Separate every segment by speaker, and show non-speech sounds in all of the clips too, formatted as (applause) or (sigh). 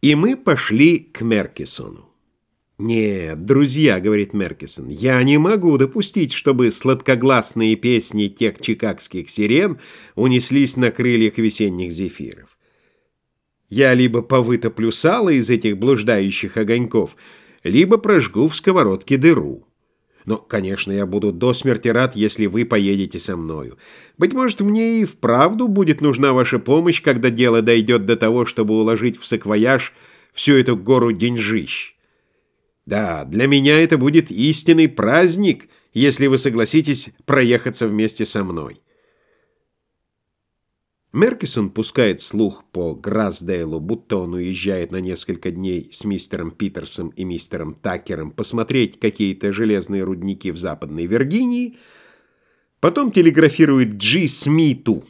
Speaker 1: И мы пошли к Меркисону. «Нет, друзья», — говорит Меркисон, — «я не могу допустить, чтобы сладкогласные песни тех чикагских сирен унеслись на крыльях весенних зефиров. Я либо повытоплю сало из этих блуждающих огоньков, либо прожгу в сковородке дыру». Но, конечно, я буду до смерти рад, если вы поедете со мною. Быть может, мне и вправду будет нужна ваша помощь, когда дело дойдет до того, чтобы уложить в саквояж всю эту гору деньжищ. Да, для меня это будет истинный праздник, если вы согласитесь проехаться вместе со мной. Меркисон пускает слух по Грасдейлу, будто он уезжает на несколько дней с мистером Питерсом и мистером Такером посмотреть какие-то железные рудники в Западной Виргинии, потом телеграфирует Джи Смиту,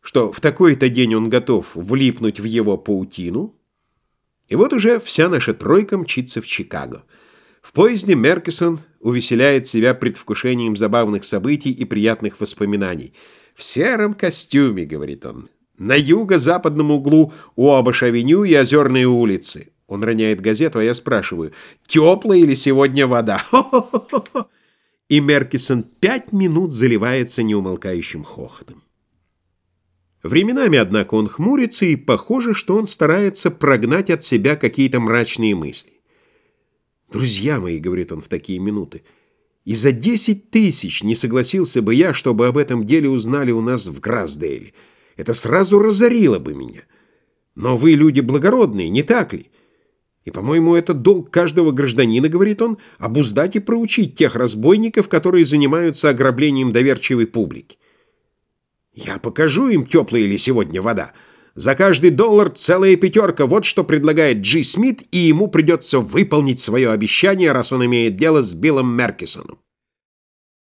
Speaker 1: что в такой-то день он готов влипнуть в его паутину, и вот уже вся наша тройка мчится в Чикаго. В поезде Меркисон увеселяет себя предвкушением забавных событий и приятных воспоминаний – «В сером костюме», — говорит он, — «на юго-западном углу у Абаш-авеню и Озерной улицы». Он роняет газету, а я спрашиваю, «Теплая или сегодня вода?» (laughs) И Меркисон пять минут заливается неумолкающим хохотом. Временами, однако, он хмурится, и похоже, что он старается прогнать от себя какие-то мрачные мысли. «Друзья мои», — говорит он в такие минуты, — и за десять тысяч не согласился бы я, чтобы об этом деле узнали у нас в Грасдейле. Это сразу разорило бы меня. Но вы люди благородные, не так ли? И, по-моему, это долг каждого гражданина, говорит он, обуздать и проучить тех разбойников, которые занимаются ограблением доверчивой публики. Я покажу им, теплая ли сегодня вода. За каждый доллар целая пятерка, вот что предлагает Джи Смит, и ему придется выполнить свое обещание, раз он имеет дело с Биллом Меркисоном.